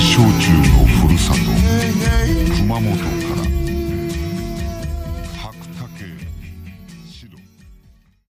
焼酎のふるさと熊本から。